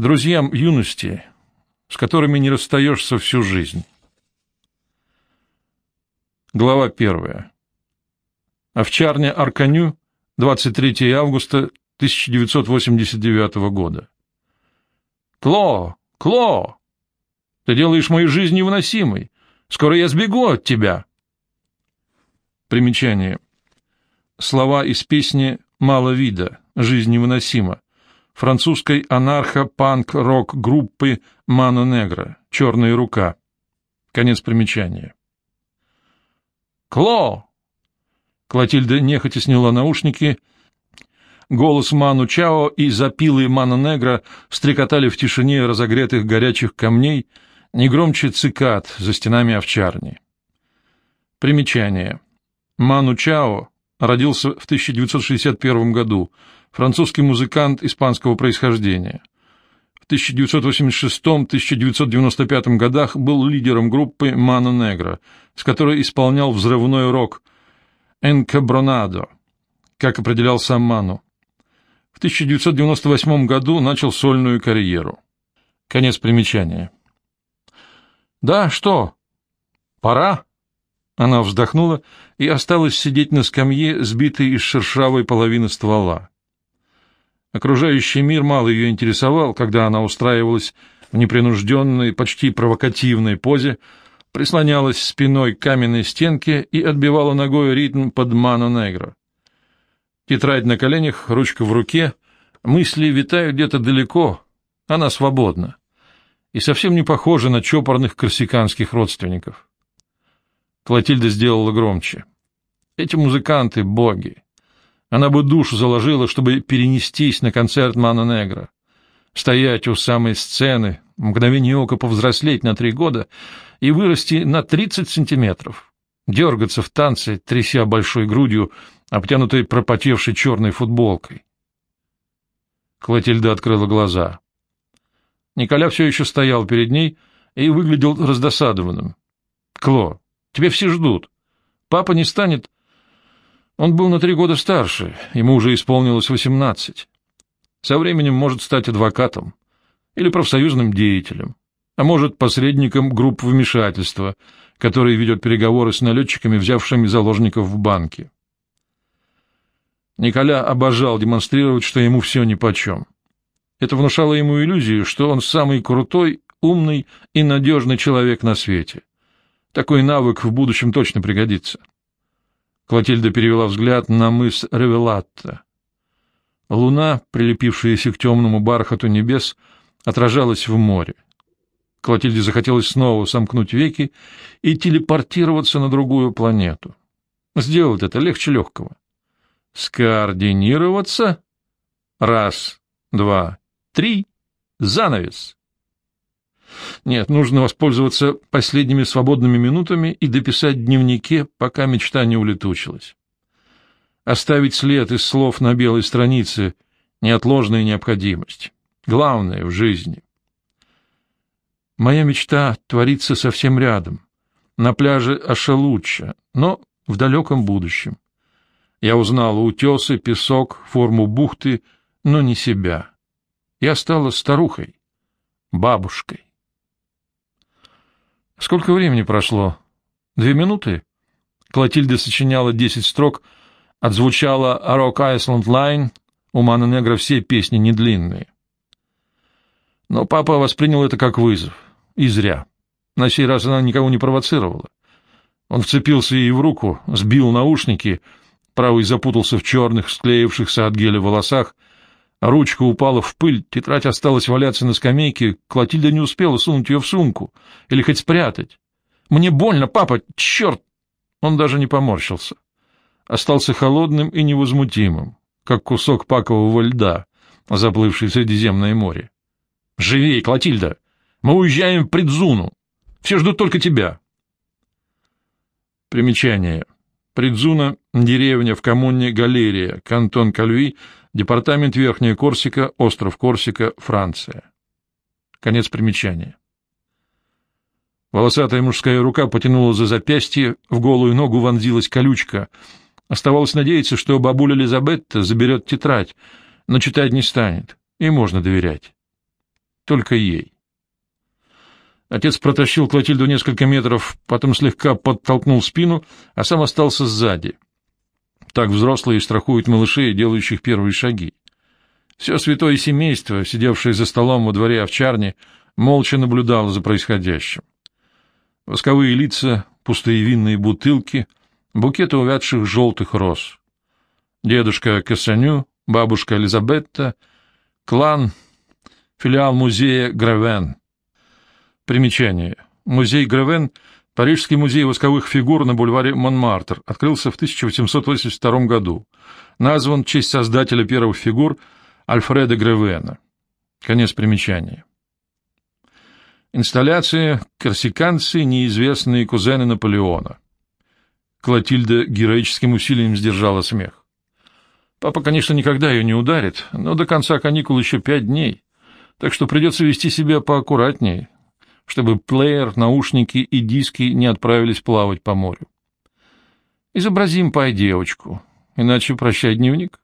Друзьям юности, с которыми не расстаешься всю жизнь. Глава первая. Овчарня Арканю, 23 августа 1989 года. Кло, Кло, ты делаешь мою жизнь невыносимой. Скоро я сбегу от тебя. Примечание. Слова из песни «Мало вида. Жизнь невыносима» французской анархо-панк-рок-группы «Мано Негра» «Черная рука». Конец примечания. «Кло!» Клотильда нехотя сняла наушники. Голос Ману Чао и запилы Мано Негра стрекотали в тишине разогретых горячих камней, не громче цикад за стенами овчарни. Примечание. Ману Чао родился в 1961 году, французский музыкант испанского происхождения. В 1986-1995 годах был лидером группы «Мано Негро», с которой исполнял взрывной рок «Энкабронадо», как определял сам Ману. В 1998 году начал сольную карьеру. Конец примечания. «Да, что? Пора?» Она вздохнула и осталась сидеть на скамье, сбитой из шершавой половины ствола. Окружающий мир мало ее интересовал, когда она устраивалась в непринужденной, почти провокативной позе, прислонялась спиной к каменной стенке и отбивала ногой ритм под мано негро. Тетрадь на коленях, ручка в руке, мысли витают где-то далеко, она свободна и совсем не похожа на чопорных корсиканских родственников. Клотильда сделала громче. Эти музыканты — боги. Она бы душу заложила, чтобы перенестись на концерт Мана Негра. Стоять у самой сцены, мгновение ока повзрослеть на три года и вырасти на тридцать сантиметров. Дергаться в танце, тряся большой грудью, обтянутой пропотевшей черной футболкой. Клотильда открыла глаза. Николя все еще стоял перед ней и выглядел раздосадованным. — Кло, Тебя все ждут. Папа не станет... Он был на три года старше, ему уже исполнилось восемнадцать. Со временем может стать адвокатом или профсоюзным деятелем, а может, посредником групп вмешательства, который ведет переговоры с налетчиками, взявшими заложников в банке. Николя обожал демонстрировать, что ему все нипочем. Это внушало ему иллюзию, что он самый крутой, умный и надежный человек на свете. Такой навык в будущем точно пригодится. Клотильда перевела взгляд на мыс Ревелатта. Луна, прилепившаяся к темному бархату небес, отражалась в море. Клотильде захотелось снова сомкнуть веки и телепортироваться на другую планету. Сделать это легче легкого. Скоординироваться. Раз, два, три. Занавес. Нет, нужно воспользоваться последними свободными минутами и дописать в дневнике, пока мечта не улетучилась. Оставить след из слов на белой странице — неотложная необходимость. Главное в жизни. Моя мечта творится совсем рядом, на пляже Ашалучча, но в далеком будущем. Я узнала утесы, песок, форму бухты, но не себя. Я стала старухой, бабушкой. Сколько времени прошло? Две минуты? Клотильда сочиняла десять строк, отзвучала «Rock Island Line», у Мана Негра все песни недлинные. Но папа воспринял это как вызов. И зря. На сей раз она никого не провоцировала. Он вцепился ей в руку, сбил наушники, правый запутался в черных, склеившихся от геля волосах, Ручка упала в пыль, тетрадь осталась валяться на скамейке, Клотильда не успела сунуть ее в сумку или хоть спрятать. «Мне больно, папа! Черт!» Он даже не поморщился. Остался холодным и невозмутимым, как кусок пакового льда, заплывший в Средиземное море. «Живей, Клотильда! Мы уезжаем в Придзуну! Все ждут только тебя!» Примечание. Придзуна — деревня в коммуне Галерия, кантон Кальви — Департамент Верхняя Корсика, остров Корсика, Франция. Конец примечания. Волосатая мужская рука потянула за запястье, в голую ногу вонзилась колючка. Оставалось надеяться, что бабуля Элизабетта заберет тетрадь, но читать не станет, и можно доверять. только ей. Отец протащил Клотильду несколько метров, потом слегка подтолкнул спину, а сам остался сзади. Так взрослые страхуют малышей, делающих первые шаги. Все святое семейство, сидевшее за столом во дворе овчарни, молча наблюдало за происходящим. Восковые лица, пустые винные бутылки, букеты увядших желтых роз. Дедушка Кассаню, бабушка Элизабетта, клан, филиал музея Гравен. Примечание. Музей Гравен — Парижский музей восковых фигур на бульваре Монмартр, открылся в 1882 году. Назван в честь создателя первых фигур Альфреда Гравена. Конец примечания. Инсталляция «Корсиканцы. Неизвестные кузены Наполеона». Клотильда героическим усилием сдержала смех. Папа, конечно, никогда ее не ударит, но до конца каникул еще пять дней, так что придется вести себя поаккуратнее, чтобы плеер, наушники и диски не отправились плавать по морю. Изобразим пай девочку, иначе прощай дневник.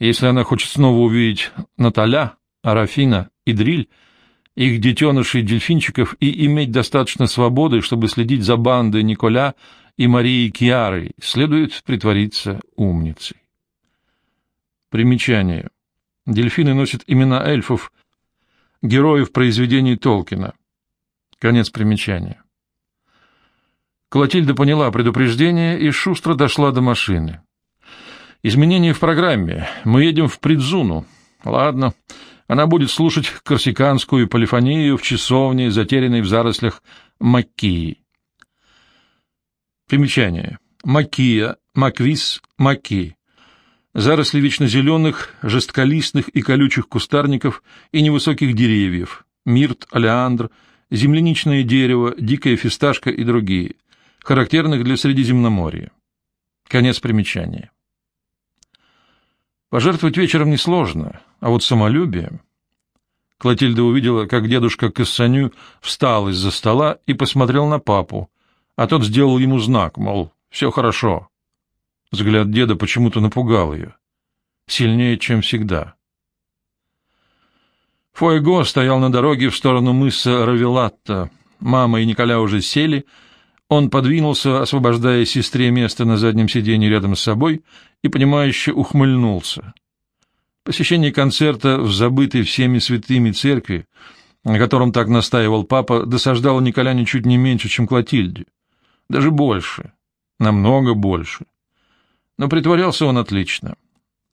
Если она хочет снова увидеть Наталя, Арафина и Дриль, их детенышей-дельфинчиков и иметь достаточно свободы, чтобы следить за бандой Николя и Марии Киары, следует притвориться умницей. Примечание. Дельфины носят имена эльфов, героев произведений Толкина. Конец примечания. Клотильда поняла предупреждение и шустро дошла до машины. Изменения в программе. Мы едем в Придзуну. Ладно. Она будет слушать корсиканскую полифонию в часовне, затерянной в зарослях Маккии. Примечание. Макия, Маквис, Маки. Заросли вечно зеленых, жестколистных и колючих кустарников и невысоких деревьев. Мирт, олеандр, земляничное дерево, дикая фисташка и другие, характерных для Средиземноморья. Конец примечания. Пожертвовать вечером несложно, а вот самолюбие... Клотильда увидела, как дедушка Кассаню встал из-за стола и посмотрел на папу, а тот сделал ему знак, мол, все хорошо. Взгляд деда почему-то напугал ее. Сильнее, чем всегда. Фуэго стоял на дороге в сторону мыса Равелатта. Мама и Николя уже сели. Он подвинулся, освобождая сестре место на заднем сиденье рядом с собой, и, понимающе ухмыльнулся. Посещение концерта в забытой всеми святыми церкви, на котором так настаивал папа, досаждало Николя ничуть не меньше, чем Клотильде. Даже больше. Намного больше. Но притворялся он отлично.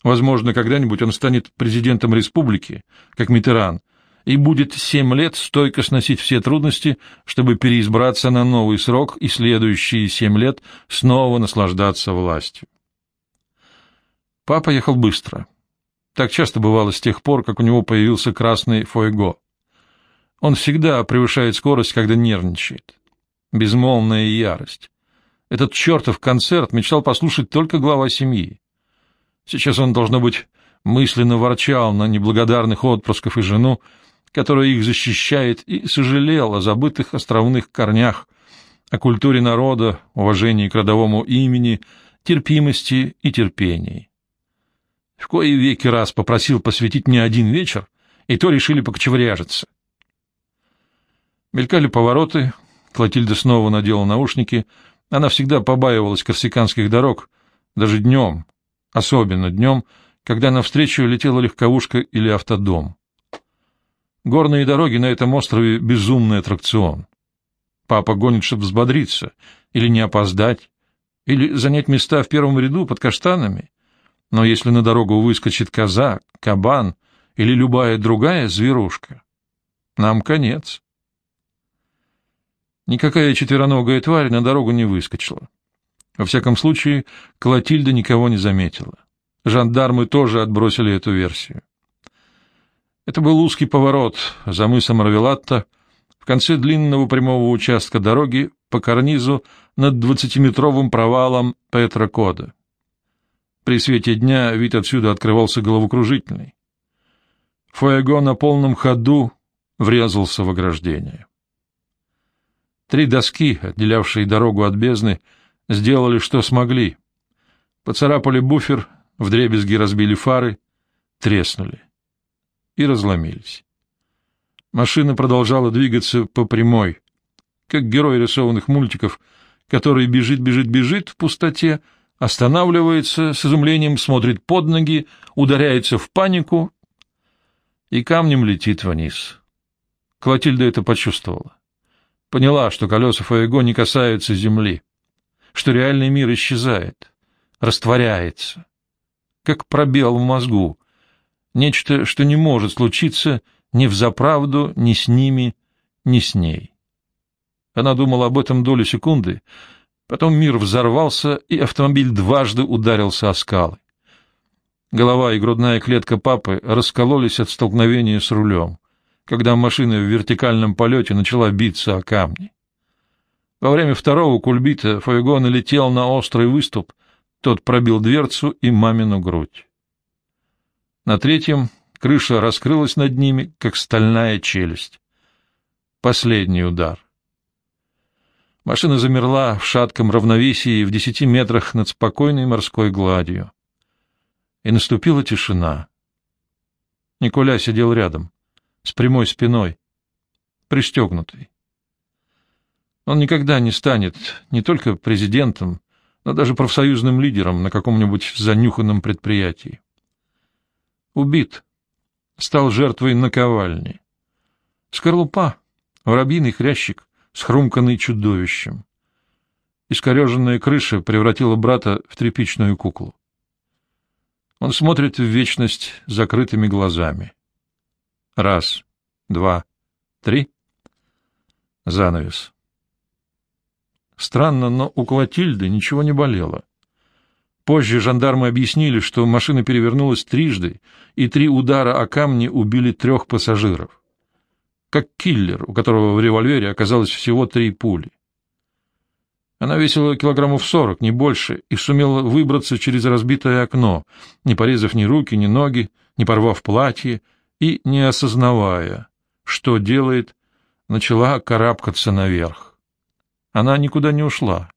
Возможно, когда-нибудь он станет президентом республики, как Митеран, и будет семь лет стойко сносить все трудности, чтобы переизбраться на новый срок и следующие семь лет снова наслаждаться властью. Папа ехал быстро. Так часто бывало с тех пор, как у него появился красный фойго. Он всегда превышает скорость, когда нервничает. Безмолвная ярость. Этот чертов концерт мечтал послушать только глава семьи. Сейчас он, должно быть, мысленно ворчал на неблагодарных отпрысков и жену, которая их защищает, и сожалел о забытых островных корнях, о культуре народа, уважении к родовому имени, терпимости и терпении. В кои веки раз попросил посвятить мне один вечер, и то решили покочевряжиться. Мелькали повороты, Клотильда снова надела наушники, она всегда побаивалась корсиканских дорог, даже днем, особенно днем, когда навстречу летела легковушка или автодом. Горные дороги на этом острове — безумный аттракцион. Папа гонит, чтобы взбодриться, или не опоздать, или занять места в первом ряду под каштанами, но если на дорогу выскочит коза, кабан или любая другая зверушка, нам конец. Никакая четвероногая тварь на дорогу не выскочила. Во всяком случае, Клотильда никого не заметила. Жандармы тоже отбросили эту версию. Это был узкий поворот за мысом Равелатта в конце длинного прямого участка дороги по карнизу над двадцатиметровым провалом Петра Кода. При свете дня вид отсюда открывался головокружительный. Фуэго на полном ходу врезался в ограждение. Три доски, отделявшие дорогу от бездны, сделали, что смогли. Поцарапали буфер, вдребезги разбили фары, треснули и разломились. Машина продолжала двигаться по прямой, как герой рисованных мультиков, который бежит, бежит, бежит в пустоте, останавливается, с изумлением смотрит под ноги, ударяется в панику и камнем летит вниз. Клотильда это почувствовала. Поняла, что колеса Фаего не касаются земли, что реальный мир исчезает, растворяется, как пробел в мозгу, нечто, что не может случиться ни в заправду, ни с ними, ни с ней. Она думала об этом долю секунды, потом мир взорвался, и автомобиль дважды ударился о скалы. Голова и грудная клетка папы раскололись от столкновения с рулем, когда машина в вертикальном полете начала биться о камни. Во время второго кульбита Фойго налетел на острый выступ, тот пробил дверцу и мамину грудь. На третьем крыша раскрылась над ними, как стальная челюсть. Последний удар. Машина замерла в шатком равновесии в десяти метрах над спокойной морской гладью и наступила тишина. Николя сидел рядом, с прямой спиной, пристегнутый. Он никогда не станет не только президентом, но даже профсоюзным лидером на каком-нибудь занюханном предприятии. Убит, стал жертвой наковальни. Скорлупа, воробьиный хрящик, схрумканный чудовищем. Искореженная крыша превратила брата в тряпичную куклу. Он смотрит в вечность закрытыми глазами. Раз, два, три. Занавес. Странно, но у Клотильды ничего не болело. Позже жандармы объяснили, что машина перевернулась трижды, и три удара о камни убили трех пассажиров. Как киллер, у которого в револьвере оказалось всего три пули. Она весила килограммов сорок, не больше, и сумела выбраться через разбитое окно, не порезав ни руки, ни ноги, не порвав платье и не осознавая, что делает, начала карабкаться наверх. Она никуда не ушла.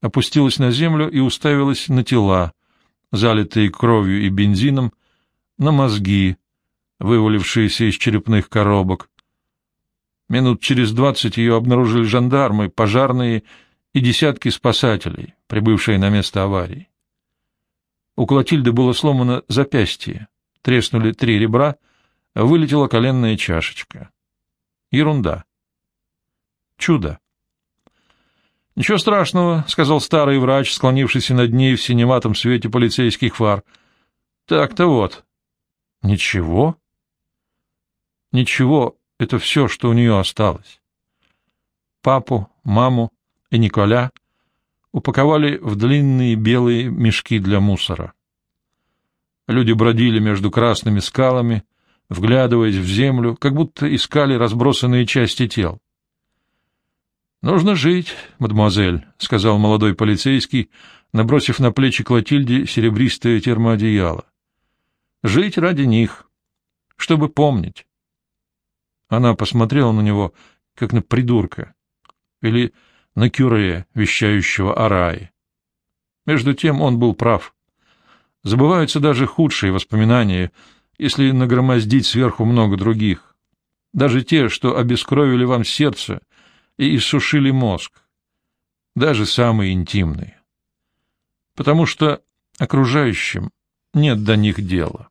Опустилась на землю и уставилась на тела, залитые кровью и бензином, на мозги, вывалившиеся из черепных коробок. Минут через двадцать ее обнаружили жандармы, пожарные и десятки спасателей, прибывшие на место аварии. У Клотильды было сломано запястье, треснули три ребра, вылетела коленная чашечка. Ерунда. Чудо. — Ничего страшного, — сказал старый врач, склонившийся над ней в синеватом свете полицейских фар. — Так-то вот. — Ничего? — Ничего — это все, что у нее осталось. Папу, маму, и Николя упаковали в длинные белые мешки для мусора. Люди бродили между красными скалами, вглядываясь в землю, как будто искали разбросанные части тел. «Нужно жить, мадемуазель», — сказал молодой полицейский, набросив на плечи Клотильде серебристое термоодеяло. «Жить ради них, чтобы помнить». Она посмотрела на него, как на придурка, или на Кюре, вещающего о рае. Между тем он был прав. Забываются даже худшие воспоминания, если нагромоздить сверху много других. Даже те, что обескровили вам сердце и иссушили мозг. Даже самые интимные. Потому что окружающим нет до них дела.